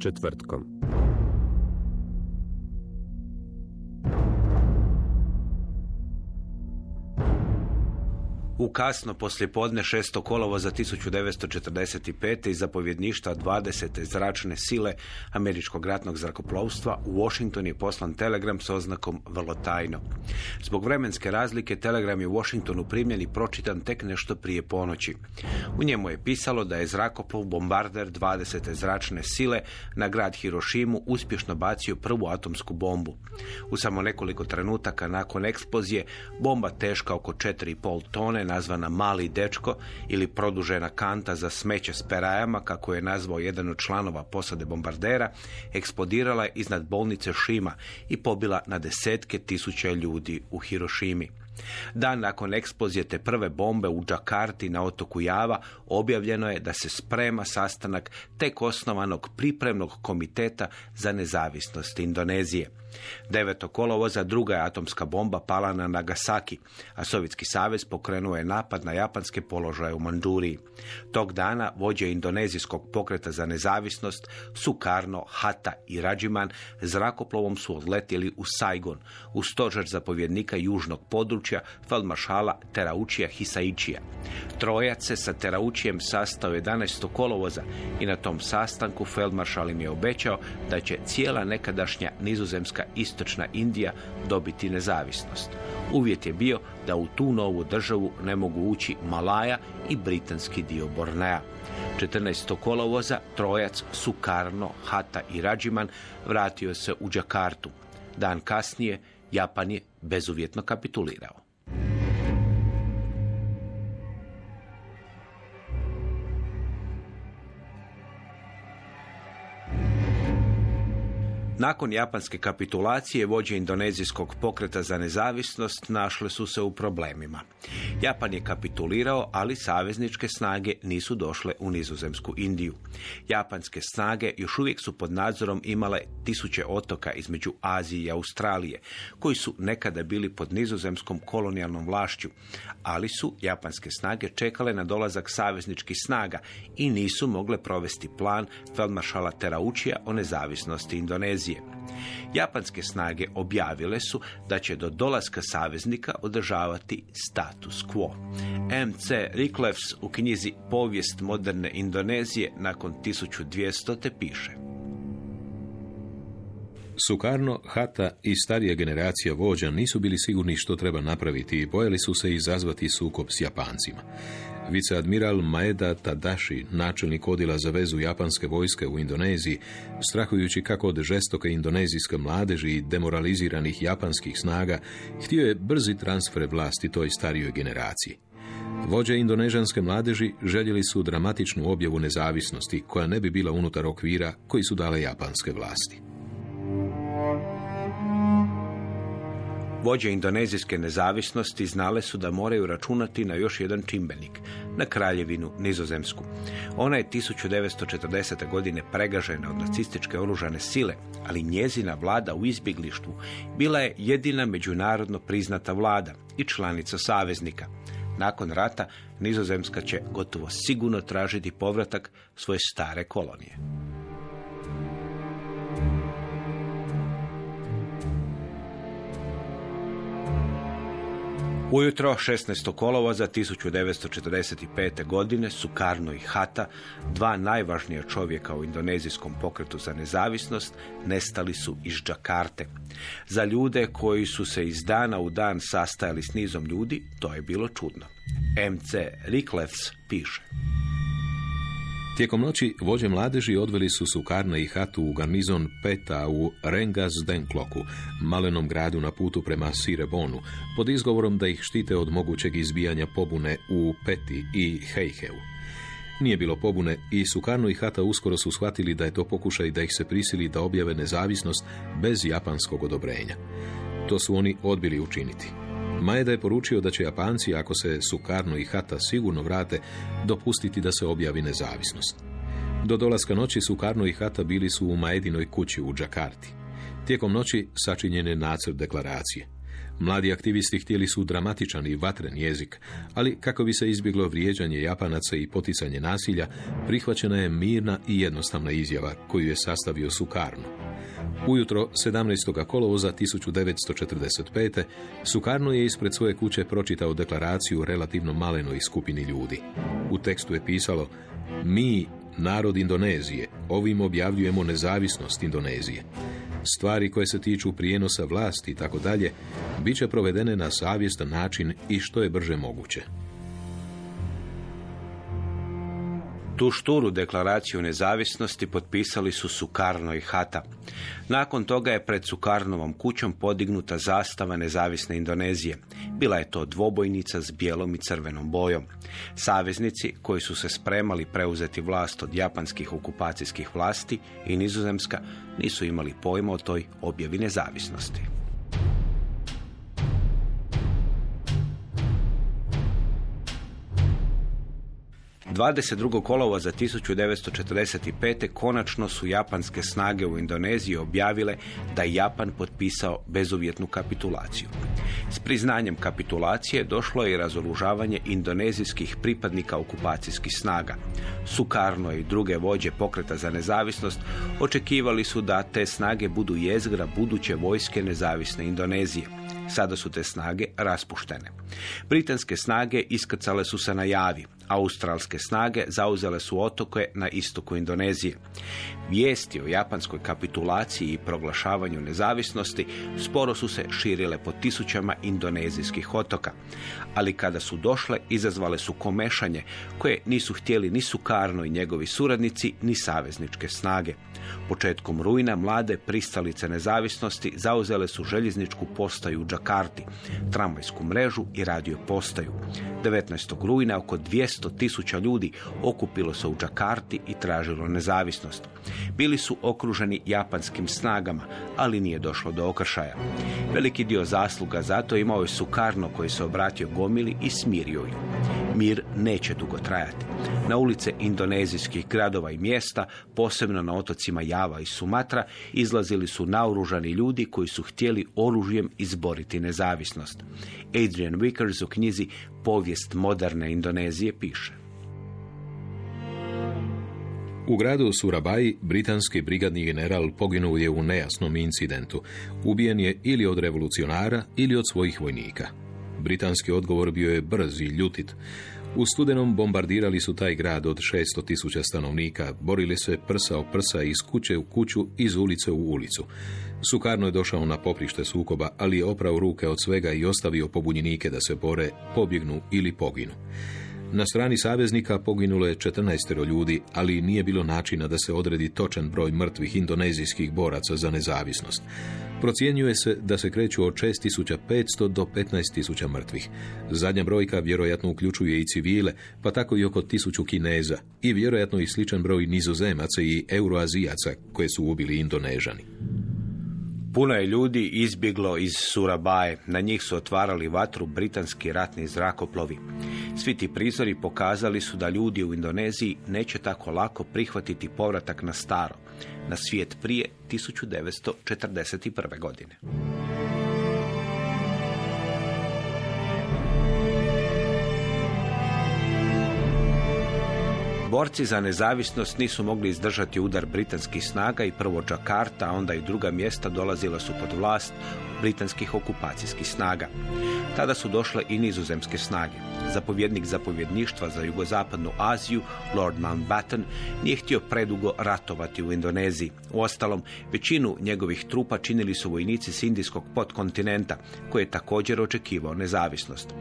Četvrtkom. U kasno poslijepodne 6. kolovoza 1945. iz zapovjedništva 20. zračne sile američkog ratnog zrakoplovstva u Washington je poslan telegram s oznakom vrlo tajno. Zbog vremenske razlike telegram je u Washingtonu primljen i pročitan tek nešto prije ponoći. U njemu je pisalo da je zrakoplov bombarder 20. zračne sile na grad Hirošimu uspješno bacio prvu atomsku bombu. U samo nekoliko trenutaka nakon eksplozije bomba teška oko 4,5 tone nazvana Mali dečko ili produžena kanta za smeće s perajama, kako je nazvao jedan od članova posade bombardera, eksplodirala je iznad bolnice Šima i pobila na desetke tisuća ljudi u Hirošimi. Dan nakon eksplozije te prve bombe u Džakarti na otoku Java objavljeno je da se sprema sastanak tek osnovanog pripremnog komiteta za nezavisnost Indonezije. 9. kolovoza druga je atomska bomba pala na Nagasaki, a Sovjetski savez pokrenuo je napad na japanske položaje u Mandžuriji. Tog dana vođe indonezijskog pokreta za nezavisnost Sukarno, Hata i Rađiman zrakoplovom su odletjeli u Saigon, u stožer zapovjednika južnog područja feldmaršala Teraučija Hisaičija. Trojac se sa Teraučijem sastao 11. kolovoza i na tom sastanku feldmaršal im je obećao da će cijela nekadašnja nizozemska istočna Indija dobiti nezavisnost. Uvjet je bio da u tu novu državu ne mogu ući Malaja i britanski dio Bornea. 14. kolovoza trojac Sukarno, Hata i Rađiman vratio se u Džakartu. Dan kasnije Japan je bezuvjetno kapitulirao. Nakon japanske kapitulacije vođe indonezijskog pokreta za nezavisnost našle su se u problemima. Japan je kapitulirao, ali savezničke snage nisu došle u nizozemsku Indiju. Japanske snage još uvijek su pod nadzorom imale tisuće otoka između Azije i Australije, koji su nekada bili pod nizozemskom kolonijalnom vlašću, ali su japanske snage čekale na dolazak savezničkih snaga i nisu mogle provesti plan feldmaršala Teraučija o nezavisnosti Indonezije. Japanske snage objavile su da će do dolaska saveznika održavati status quo. MC Riklevs u knjizi Povijest moderne Indonezije nakon 1200 te piše. Sukarno, Hata i starija generacija vođa nisu bili sigurni što treba napraviti i bojali su se izazvati sukob s Japancima. Viceadmiral Maeda Tadashi, načelnik odjela za vezu japanske vojske u Indoneziji, strahujući kako od žestoke indonezijske mladeži i demoraliziranih japanskih snaga, htio je brzi transfer vlasti toj starijoj generaciji. Vođe indonežanske mladeži željeli su dramatičnu objavu nezavisnosti koja ne bi bila unutar okvira koji su dale japanske vlasti. Vođe indonezijske nezavisnosti znale su da moraju računati na još jedan čimbenik, na kraljevinu nizozemsku. Ona je 1940. godine pregažena od nacističke oružane sile, ali njezina vlada u izbjeglištvu bila je jedina međunarodno priznata vlada i članica saveznika. Nakon rata nizozemska će gotovo sigurno tražiti povratak svoje stare kolonije. Ujutro 16. kolovoza 1945. godine Sukarno i Hata, dva najvažnija čovjeka u indonezijskom pokretu za nezavisnost, nestali su iz Džakarte. Za ljude koji su se iz dana u dan sastajali s nizom ljudi, to je bilo čudno. MC Riklevs piše. Tijekom noći vođe mladeži odveli su Sukarna i Hatu u garnizon Peta u Rengas Denkloku, malenom gradu na putu prema Sirebonu, pod izgovorom da ih štite od mogućeg izbijanja pobune u Peti i Heiheu. Nije bilo pobune i Sukarno i Hata uskoro su shvatili da je to pokušaj da ih se prisili da objave nezavisnost bez japanskog odobrenja. To su oni odbili učiniti. Maeda je poručio da će Japanci, ako se Sukarno i Hata sigurno vrate, dopustiti da se objavi nezavisnost. Do dolaska noći Sukarno i Hata bili su u Maedinoj kući u Džakarti. Tijekom noći sačinjen je nacrt deklaracije. Mladi aktivisti htjeli su dramatičan i vatren jezik, ali kako bi se izbjeglo vrijeđanje Japanaca i poticanje nasilja, prihvaćena je mirna i jednostavna izjava koju je sastavio Sukarno. Ujutro 17. kolovoza 1945. Sukarno je ispred svoje kuće pročitao deklaraciju relativno malenoj skupini ljudi. U tekstu je pisalo Mi, narod Indonezije, ovim objavljujemo nezavisnost Indonezije. Stvari koje se tiču prijenosa vlasti i tako dalje, bit će provedene na savjestan način i što je brže moguće. Tu šturu deklaraciju nezavisnosti potpisali su Sukarno i Hata. Nakon toga je pred Sukarnovom kućom podignuta zastava nezavisne Indonezije. Bila je to dvobojnica s bijelom i crvenom bojom. Saveznici koji su se spremali preuzeti vlast od japanskih okupacijskih vlasti i nizozemska nisu imali pojma o toj objavi nezavisnosti. 22. kolova za 1945. konačno su japanske snage u Indoneziji objavile da je Japan potpisao bezuvjetnu kapitulaciju. S priznanjem kapitulacije došlo je i razoružavanje indonezijskih pripadnika okupacijskih snaga. Sukarno i druge vođe pokreta za nezavisnost očekivali su da te snage budu jezgra buduće vojske nezavisne Indonezije. Sada su te snage raspuštene. Britanske snage iskrcale su se na javi. Australske snage zauzele su otoke na istoku Indonezije. Vijesti o japanskoj kapitulaciji i proglašavanju nezavisnosti sporo su se širile po tisućama indonezijskih otoka, ali kada su došle izazvale su komešanje koje nisu htjeli ni Sukarno i njegovi suradnici ni savezničke snage. Početkom rujna mlade pristalice nezavisnosti zauzele su željezničku postaju u Džakarti, tramvajsku mrežu i radio postaju. 19. rujna oko 200 tisuća ljudi okupilo se u Džakarti i tražilo nezavisnost. Bili su okruženi japanskim snagama, ali nije došlo do okršaja. Veliki dio zasluga zato imao je Sukarno koji se obratio gomili i smirio ju. Mir neće dugo trajati. Na ulice indonezijskih gradova i mjesta, posebno na otocima Java i Sumatra, izlazili su naoružani ljudi koji su htjeli oružjem izboriti nezavisnost. Adrian Vickers u knjizi Povijest moderne Indonezije piše. U gradu Surabaji britanski brigadni general poginuo je u nejasnom incidentu. Ubijen je ili od revolucionara ili od svojih vojnika. Britanski odgovor bio je brz i ljutit. U studenom bombardirali su taj grad od 600 tisuća stanovnika, borili se prsa o prsa iz kuće u kuću, iz ulice u ulicu. Sukarno je došao na poprište sukoba, ali je oprao ruke od svega i ostavio pobunjenike da se bore, pobjegnu ili poginu. Na strani saveznika poginulo je 14 ljudi, ali nije bilo načina da se odredi točan broj mrtvih indonezijskih boraca za nezavisnost. Procjenjuje se da se kreću od 6500 do 15000 mrtvih. Zadnja brojka vjerojatno uključuje i civile, pa tako i oko tisuću Kineza i vjerojatno i sličan broj nizozemaca i euroazijaca koje su ubili Indonežani. Puno je ljudi izbjeglo iz Surabaje. Na njih su otvarali vatru britanski ratni zrakoplovi. Svi ti prizori pokazali su da ljudi u Indoneziji neće tako lako prihvatiti povratak na staro, na svijet prije 1941. godine. Borci za nezavisnost nisu mogli izdržati udar britanskih snaga i prvo Džakarta, a onda i druga mjesta dolazila su pod vlast britanskih okupacijskih snaga. Tada su došle i nizozemske snage. Zapovjednik zapovjedništva za jugozapadnu Aziju, Lord Mountbatten, nije htio predugo ratovati u Indoneziji. Uostalom, većinu njegovih trupa činili su vojnici s indijskog podkontinenta, koji je također očekivao nezavisnost.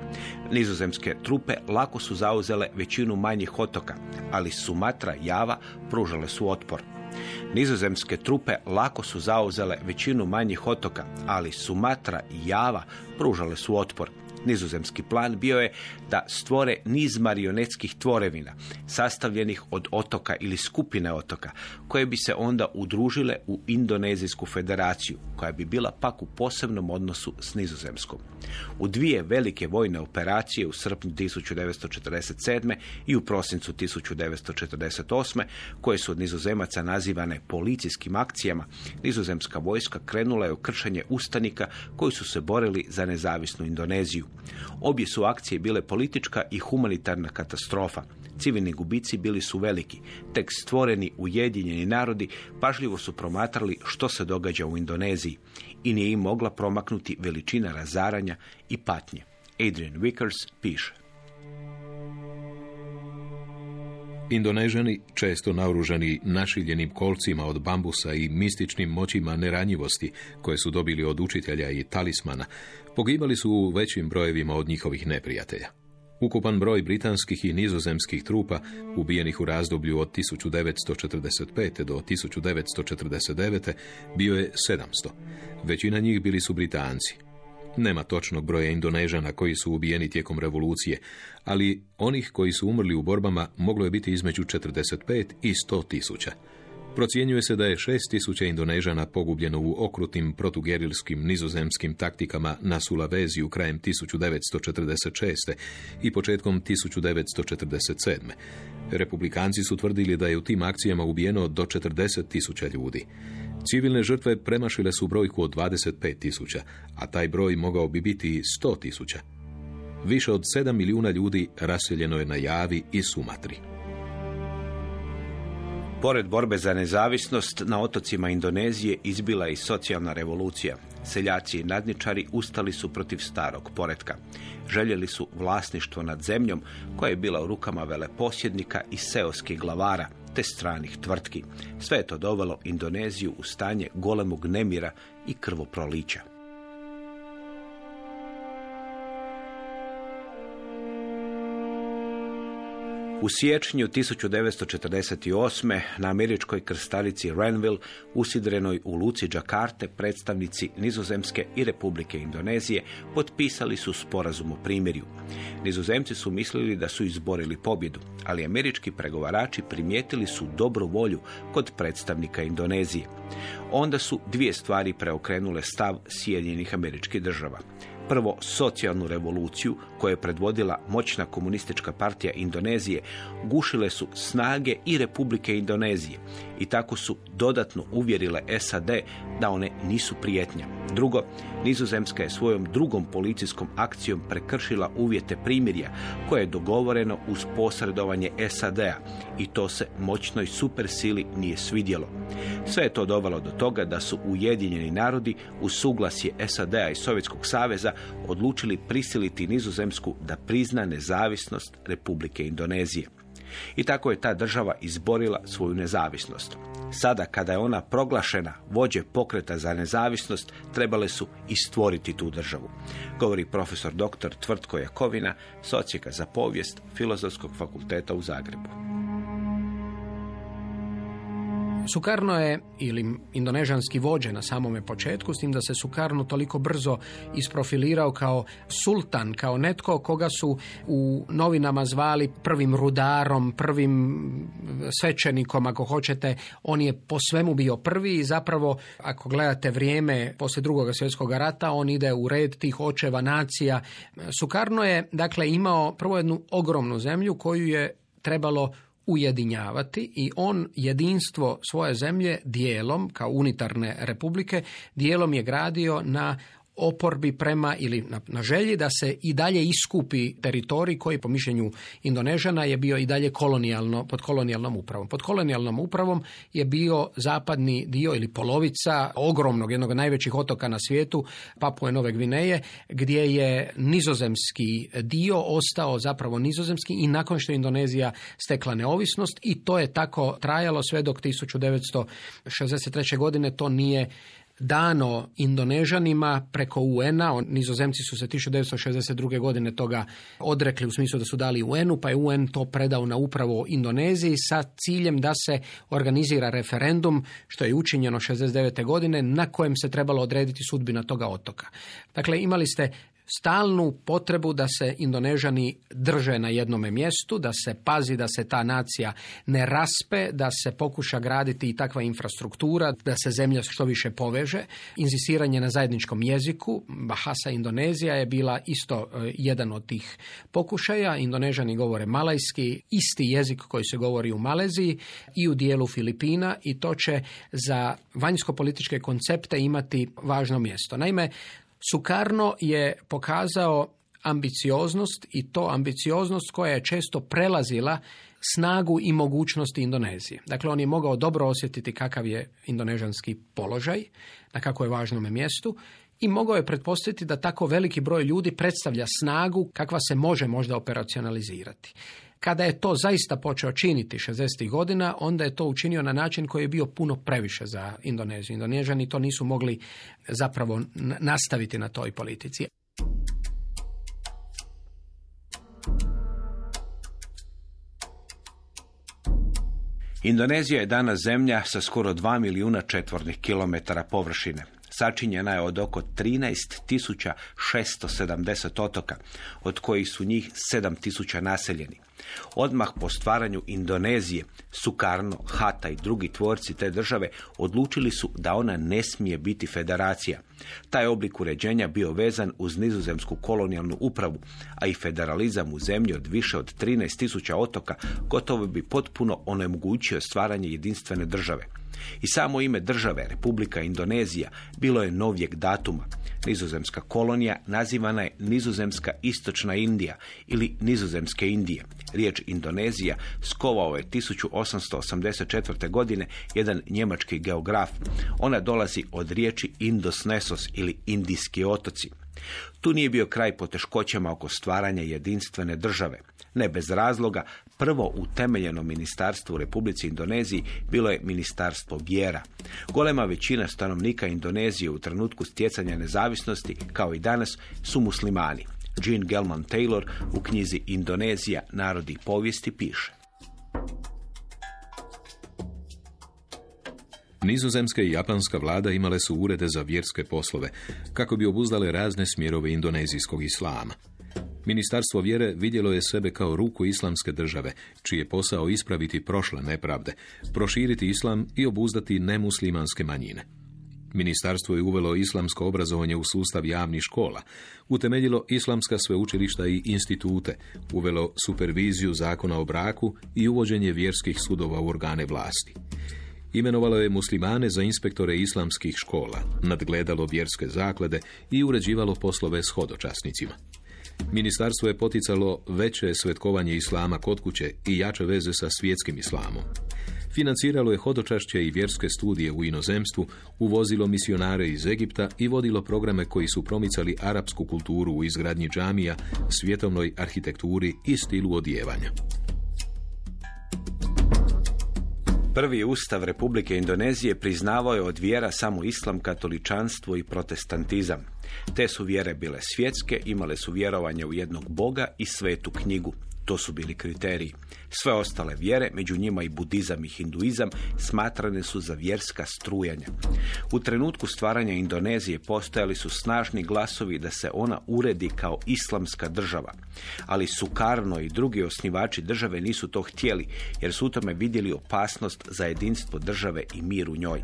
Nizozemske trupe lako su zauzele većinu manjih otoka, ali Sumatra Java pružale su otpor. Nizozemske trupe lako su zauzele većinu manjih otoka, ali Sumatra i Java pružale su otpor. Nizozemski plan bio je da stvore niz marionetskih tvorevina, sastavljenih od otoka ili skupine otoka, koje bi se onda udružile u Indonezijsku federaciju, koja bi bila pak u posebnom odnosu s Nizozemskom. U dvije velike vojne operacije u srpnju 1947. i u prosincu 1948. koje su od nizozemaca nazivane policijskim akcijama, nizozemska vojska krenula je u kršenje ustanika koji su se borili za nezavisnu Indoneziju. Obje su akcije bile politička i humanitarna katastrofa. Civilni gubici bili su veliki. Tek stvoreni Ujedinjeni narodi pažljivo su promatrali što se događa u Indoneziji i nije im mogla promaknuti veličina razaranja i patnje. Adrian Vickers piše. Indonežani, često naoružani našiljenim kolcima od bambusa i mističnim moćima neranjivosti koje su dobili od učitelja i talismana, pogibali su u većim brojevima od njihovih neprijatelja. Ukupan broj britanskih i nizozemskih trupa ubijenih u razdoblju od 1945. do 1949. bio je 700. Većina njih bili su Britanci. Nema točnog broja Indonežana koji su ubijeni tijekom revolucije, ali onih koji su umrli u borbama moglo je biti između 45 i 100 tisuća. Procjenjuje se da je 6000 Indonežana pogubljeno u okrutnim protugerilskim nizozemskim taktikama na Sulaveziju krajem 1946. i početkom 1947. Republikanci su tvrdili da je u tim akcijama ubijeno do 40.000 ljudi. Civilne žrtve premašile su brojku od 25.000, a taj broj mogao bi biti 100.000. Više od 7 milijuna ljudi raseljeno je na Javi i Sumatri. Pored borbe za nezavisnost, na otocima Indonezije izbila i socijalna revolucija. Seljaci i nadničari ustali su protiv starog poretka. Željeli su vlasništvo nad zemljom koja je bila u rukama veleposjednika i seoskih glavara, te stranih tvrtki. Sve je to dovelo Indoneziju u stanje golemog nemira i krvoprolića. U siječnju 1948. na američkoj krstarici Renville, usidrenoj u Luci Džakarte, predstavnici Nizozemske i Republike Indonezije potpisali su sporazum o primirju. Nizozemci su mislili da su izborili pobjedu, ali američki pregovarači primijetili su dobru volju kod predstavnika Indonezije. Onda su dvije stvari preokrenule stav Sjedinjenih američkih država prvo socijalnu revoluciju koju je predvodila moćna komunistička partija Indonezije, gušile su snage i Republike Indonezije i tako su dodatno uvjerile SAD da one nisu prijetnja. Drugo, Nizozemska je svojom drugom policijskom akcijom prekršila uvjete primirja koje je dogovoreno uz posredovanje SAD-a i to se moćnoj supersili nije svidjelo. Sve je to dovelo do toga da su Ujedinjeni narodi u suglasje SAD-a i Sovjetskog saveza odlučili prisiliti Nizozemsku da prizna nezavisnost Republike Indonezije. I tako je ta država izborila svoju nezavisnost. Sada kada je ona proglašena vođe pokreta za nezavisnost, trebale su i stvoriti tu državu. Govori profesor dr. Tvrtko Jakovina, socijeka za povijest Filozofskog fakulteta u Zagrebu. Sukarno je, ili indonežanski vođe na samome početku, s tim da se Sukarno toliko brzo isprofilirao kao sultan, kao netko koga su u novinama zvali prvim rudarom, prvim svećenikom, ako hoćete. On je po svemu bio prvi i zapravo, ako gledate vrijeme poslije drugog svjetskog rata, on ide u red tih očeva nacija. Sukarno je, dakle, imao prvo jednu ogromnu zemlju koju je trebalo ujedinjavati i on jedinstvo svoje zemlje dijelom, kao unitarne republike, dijelom je gradio na oporbi prema ili na, na želji da se i dalje iskupi teritorij koji po mišljenju Indonežana je bio i dalje kolonijalno, pod kolonijalnom upravom. Pod kolonijalnom upravom je bio zapadni dio ili polovica ogromnog jednog najvećih otoka na svijetu, Papue Nove Gvineje, gdje je nizozemski dio ostao zapravo nizozemski i nakon što je Indonezija stekla neovisnost i to je tako trajalo sve dok 1963. godine to nije dano Indonežanima preko UN-a. Nizozemci su se 1962. godine toga odrekli u smislu da su dali UN-u, pa je UN to predao na upravo Indoneziji sa ciljem da se organizira referendum, što je učinjeno 69. godine, na kojem se trebalo odrediti sudbina toga otoka. Dakle, imali ste stalnu potrebu da se Indonežani drže na jednome mjestu, da se pazi da se ta nacija ne raspe, da se pokuša graditi i takva infrastruktura, da se zemlja što više poveže. Inzistiranje na zajedničkom jeziku, Bahasa Indonezija je bila isto e, jedan od tih pokušaja. Indonežani govore malajski, isti jezik koji se govori u Maleziji i u dijelu Filipina i to će za vanjsko-političke koncepte imati važno mjesto. Naime, Sukarno je pokazao ambicioznost i to ambicioznost koja je često prelazila snagu i mogućnosti Indonezije. Dakle, on je mogao dobro osjetiti kakav je indonežanski položaj, na kako je važnome mjestu i mogao je pretpostaviti da tako veliki broj ljudi predstavlja snagu kakva se može možda operacionalizirati. Kada je to zaista počeo činiti 60. godina, onda je to učinio na način koji je bio puno previše za Indoneziju. Indonežani to nisu mogli zapravo nastaviti na toj politici. Indonezija je danas zemlja sa skoro 2 milijuna četvornih kilometara površine. Sačinjena je od oko 13.670 otoka, od kojih su njih 7.000 naseljeni. Odmah po stvaranju Indonezije, Sukarno, Hata i drugi tvorci te države odlučili su da ona ne smije biti federacija. Taj oblik uređenja bio vezan uz nizozemsku kolonijalnu upravu, a i federalizam u zemlji od više od 13.000 otoka gotovo bi potpuno onemogućio stvaranje jedinstvene države. I samo ime države, Republika Indonezija, bilo je novijeg datuma. Nizozemska kolonija nazivana je Nizozemska istočna Indija ili Nizozemske Indije. Riječ Indonezija skovao je 1884. godine jedan njemački geograf. Ona dolazi od riječi Indos Nesos ili Indijski otoci. Tu nije bio kraj poteškoćama oko stvaranja jedinstvene države. Ne bez razloga, prvo utemeljeno ministarstvo u Republici Indoneziji bilo je ministarstvo vjera. Golema većina stanovnika Indonezije u trenutku stjecanja nezavisnosti, kao i danas, su muslimani. Jean Gelman Taylor u knjizi Indonezija, narodi povijesti piše. Nizozemska i japanska vlada imale su urede za vjerske poslove, kako bi obuzdale razne smjerove indonezijskog islama. Ministarstvo vjere vidjelo je sebe kao ruku islamske države, čiji je posao ispraviti prošle nepravde, proširiti islam i obuzdati nemuslimanske manjine. Ministarstvo je uvelo islamsko obrazovanje u sustav javnih škola, utemeljilo islamska sveučilišta i institute, uvelo superviziju zakona o braku i uvođenje vjerskih sudova u organe vlasti. Imenovalo je muslimane za inspektore islamskih škola, nadgledalo vjerske zaklade i uređivalo poslove s hodočasnicima. Ministarstvo je poticalo veće svetkovanje islama kod kuće i jače veze sa svjetskim islamom. Financiralo je hodočašće i vjerske studije u inozemstvu, uvozilo misionare iz Egipta i vodilo programe koji su promicali arapsku kulturu u izgradnji džamija, svjetovnoj arhitekturi i stilu odijevanja. Prvi ustav Republike Indonezije priznavao je od vjera samo islam, katoličanstvo i protestantizam. Te su vjere bile svjetske, imale su vjerovanje u jednog boga i svetu knjigu. To su bili kriteriji. Sve ostale vjere, među njima i budizam i hinduizam, smatrane su za vjerska strujanja. U trenutku stvaranja Indonezije postojali su snažni glasovi da se ona uredi kao islamska država. Ali Sukarno i drugi osnivači države nisu to htjeli, jer su u tome vidjeli opasnost za jedinstvo države i mir u njoj.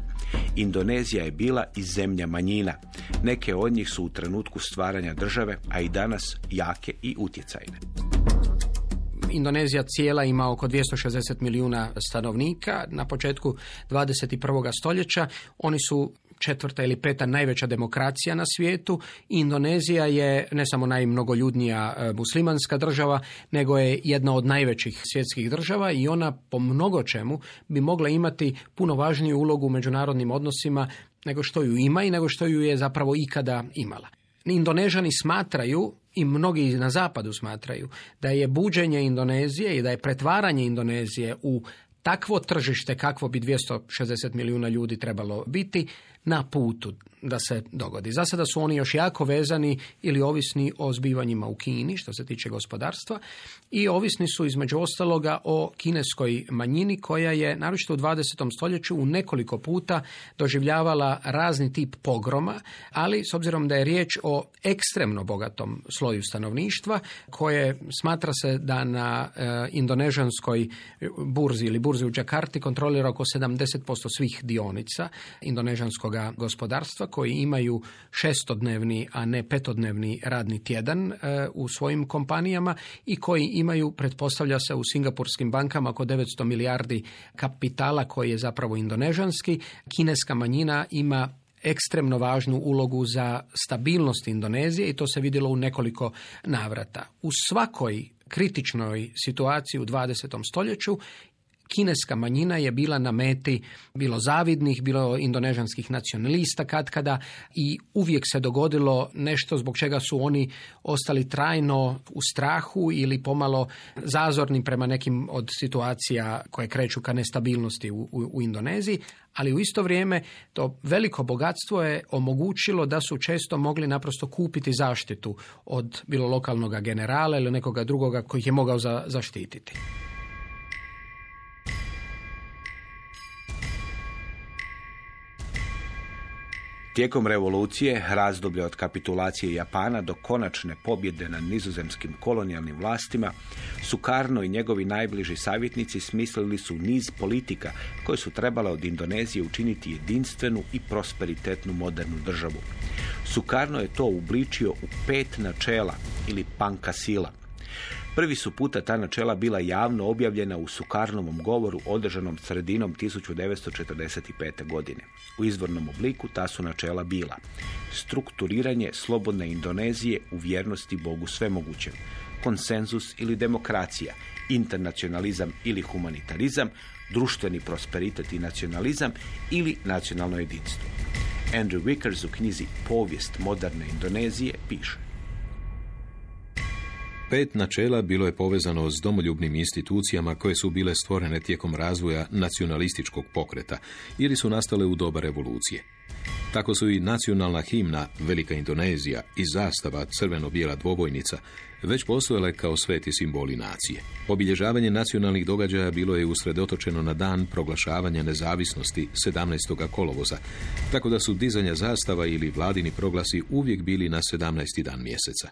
Indonezija je bila i zemlja manjina. Neke od njih su u trenutku stvaranja države, a i danas jake i utjecajne. Indonezija cijela ima oko 260 milijuna stanovnika na početku 21. stoljeća. Oni su četvrta ili peta najveća demokracija na svijetu. Indonezija je ne samo najmnogoljudnija e, muslimanska država, nego je jedna od najvećih svjetskih država i ona po mnogo čemu bi mogla imati puno važniju ulogu u međunarodnim odnosima nego što ju ima i nego što ju je zapravo ikada imala. Indonežani smatraju i mnogi na zapadu smatraju da je buđenje Indonezije i da je pretvaranje Indonezije u takvo tržište kakvo bi 260 milijuna ljudi trebalo biti na putu da se dogodi. Za sada su oni još jako vezani ili ovisni o zbivanjima u Kini što se tiče gospodarstva i ovisni su između ostaloga o kineskoj manjini koja je naročito u 20. stoljeću u nekoliko puta doživljavala razni tip pogroma, ali s obzirom da je riječ o ekstremno bogatom sloju stanovništva koje smatra se da na e, indonežanskoj burzi ili burzi u Džakarti kontrolira oko 70% svih dionica indonežanskog gospodarstva koji imaju šestodnevni, a ne petodnevni radni tjedan e, u svojim kompanijama i koji imaju, pretpostavlja se, u singapurskim bankama oko 900 milijardi kapitala koji je zapravo indonežanski. Kineska manjina ima ekstremno važnu ulogu za stabilnost Indonezije i to se vidjelo u nekoliko navrata. U svakoj kritičnoj situaciji u 20. stoljeću kineska manjina je bila na meti bilo zavidnih, bilo indonežanskih nacionalista katkada i uvijek se dogodilo nešto zbog čega su oni ostali trajno u strahu ili pomalo zazorni prema nekim od situacija koje kreću ka nestabilnosti u, u, u Indoneziji, ali u isto vrijeme to veliko bogatstvo je omogućilo da su često mogli naprosto kupiti zaštitu od bilo lokalnog generala ili nekoga drugoga koji ih je mogao za, zaštititi. Tijekom revolucije, razdoblje od kapitulacije Japana do konačne pobjede nad nizozemskim kolonijalnim vlastima, Sukarno i njegovi najbliži savjetnici smislili su niz politika koje su trebale od Indonezije učiniti jedinstvenu i prosperitetnu modernu državu. Sukarno je to ubličio u pet načela ili panka sila – Prvi su puta ta načela bila javno objavljena u Sukarnovom govoru održanom sredinom 1945. godine. U izvornom obliku ta su načela bila strukturiranje slobodne Indonezije u vjernosti Bogu svemogućem, konsenzus ili demokracija, internacionalizam ili humanitarizam, društveni prosperitet i nacionalizam ili nacionalno jedinstvo. Andrew Vickers u knjizi Povijest moderne Indonezije piše Pet načela bilo je povezano s domoljubnim institucijama koje su bile stvorene tijekom razvoja nacionalističkog pokreta ili su nastale u doba revolucije. Tako su i nacionalna himna Velika Indonezija i zastava crveno-bijela dvobojnica već postojale kao sveti simboli nacije. Obilježavanje nacionalnih događaja bilo je usredotočeno na dan proglašavanja nezavisnosti 17. kolovoza, tako da su dizanja zastava ili vladini proglasi uvijek bili na 17. dan mjeseca.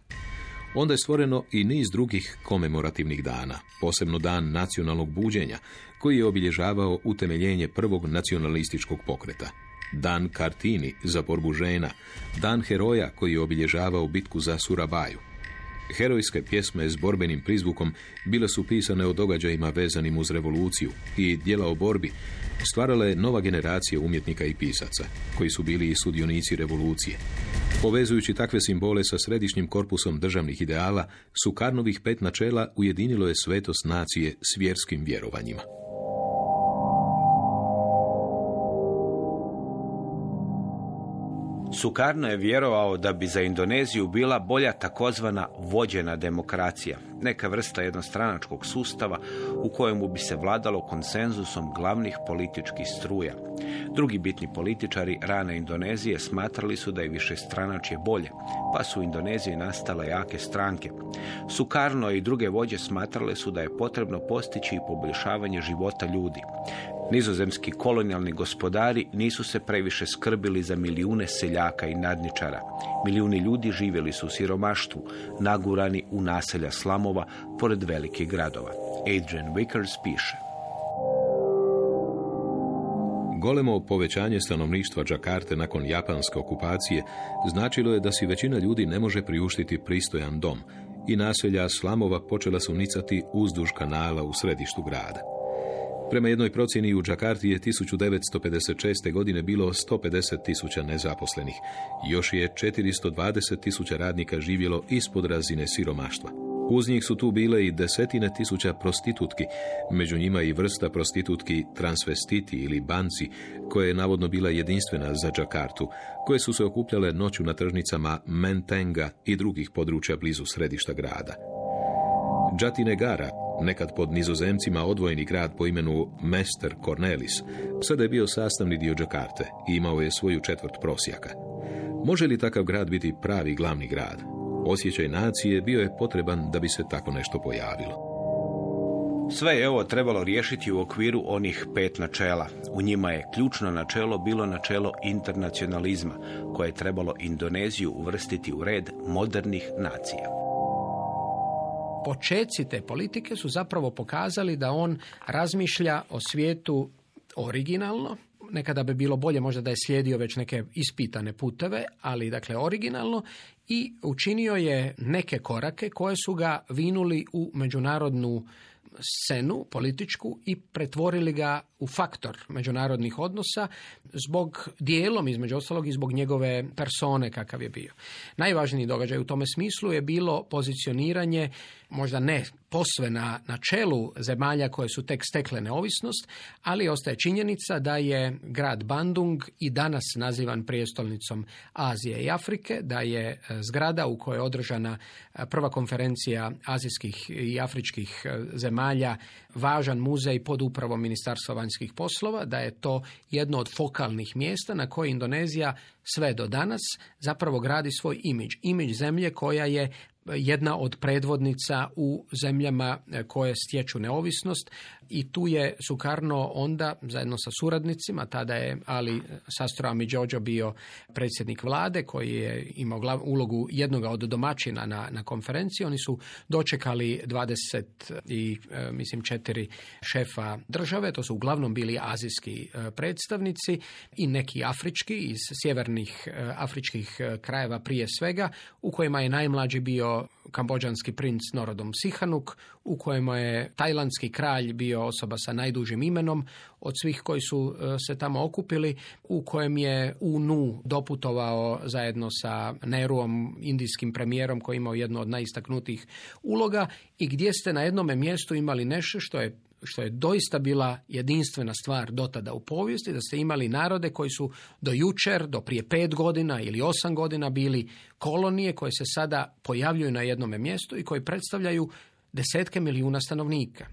Onda je stvoreno i niz drugih komemorativnih dana, posebno dan nacionalnog buđenja, koji je obilježavao utemeljenje prvog nacionalističkog pokreta. Dan Kartini za borbu žena, dan heroja koji je obilježavao bitku za Surabaju. Herojske pjesme s borbenim prizvukom bile su pisane o događajima vezanim uz revoluciju i dijela o borbi stvarala je nova generacija umjetnika i pisaca, koji su bili i sudionici revolucije. Povezujući takve simbole sa središnjim korpusom državnih ideala, su Karnovih pet načela ujedinilo je svetost nacije s vjerskim vjerovanjima. Sukarno je vjerovao da bi za Indoneziju bila bolja takozvana vođena demokracija, neka vrsta jednostranačkog sustava u kojemu bi se vladalo konsenzusom glavnih političkih struja. Drugi bitni političari rane Indonezije smatrali su da je više stranačje bolje, pa su u Indoneziji nastale jake stranke. Sukarno i druge vođe smatrale su da je potrebno postići i poboljšavanje života ljudi. Nizozemski kolonijalni gospodari nisu se previše skrbili za milijune seljaka i nadničara. Milijuni ljudi živjeli su u siromaštvu, nagurani u naselja slamova pored velikih gradova. Adrian Vickers piše. Golemo povećanje stanovništva Džakarte nakon japanske okupacije značilo je da si većina ljudi ne može priuštiti pristojan dom i naselja slamova počela su nicati uzduž kanala u središtu grada. Prema jednoj procjeni u Džakarti je 1956. godine bilo 150 tisuća nezaposlenih. Još je 420 tisuća radnika živjelo ispod razine siromaštva. Uz njih su tu bile i desetine tisuća prostitutki, među njima i vrsta prostitutki transvestiti ili banci, koja je navodno bila jedinstvena za Džakartu, koje su se okupljale noću na tržnicama Mentenga i drugih područja blizu središta grada. Džatinegara, nekad pod nizozemcima odvojeni grad po imenu Mester Cornelis, sada je bio sastavni dio Džakarte i imao je svoju četvrt prosjaka. Može li takav grad biti pravi glavni grad? Osjećaj nacije bio je potreban da bi se tako nešto pojavilo. Sve je ovo trebalo riješiti u okviru onih pet načela. U njima je ključno načelo bilo načelo internacionalizma, koje je trebalo Indoneziju uvrstiti u red modernih nacija. Počeci te politike su zapravo pokazali da on razmišlja o svijetu originalno, nekada bi bilo bolje možda da je slijedio već neke ispitane puteve, ali dakle originalno i učinio je neke korake koje su ga vinuli u međunarodnu scenu političku i pretvorili ga u faktor međunarodnih odnosa zbog dijelom između ostalog i zbog njegove persone kakav je bio. Najvažniji događaj u tome smislu je bilo pozicioniranje možda ne posve na, na čelu zemalja koje su tek stekle neovisnost, ali ostaje činjenica da je grad Bandung i danas nazivan prijestolnicom Azije i Afrike, da je e, zgrada u kojoj je održana e, prva konferencija azijskih i afričkih e, zemalja važan muzej pod upravom Ministarstva vanjskih poslova, da je to jedno od fokalnih mjesta na koje Indonezija sve do danas zapravo gradi svoj imidž. Imidž zemlje koja je jedna od predvodnica u zemljama e, koje stječu neovisnost i tu je Sukarno onda zajedno sa suradnicima, tada je Ali Sastro Amidžođo bio predsjednik vlade koji je imao ulogu jednoga od domaćina na, na konferenciji. Oni su dočekali 20 i e, mislim četiri šefa države, to su uglavnom bili azijski e, predstavnici i neki afrički iz sjevernih afričkih krajeva prije svega, u kojima je najmlađi bio kambođanski princ Norodom Sihanuk, u kojemu je tajlandski kralj bio osoba sa najdužim imenom od svih koji su e, se tamo okupili, u kojem je UNU doputovao zajedno sa Neruom, indijskim premijerom koji je imao jednu od najistaknutijih uloga i gdje ste na jednome mjestu imali nešto što je što je doista bila jedinstvena stvar dotada u povijesti, da ste imali narode koji su do jučer, do prije pet godina ili osam godina bili kolonije koje se sada pojavljuju na jednome mjestu i koji predstavljaju desetke milijuna stanovnika.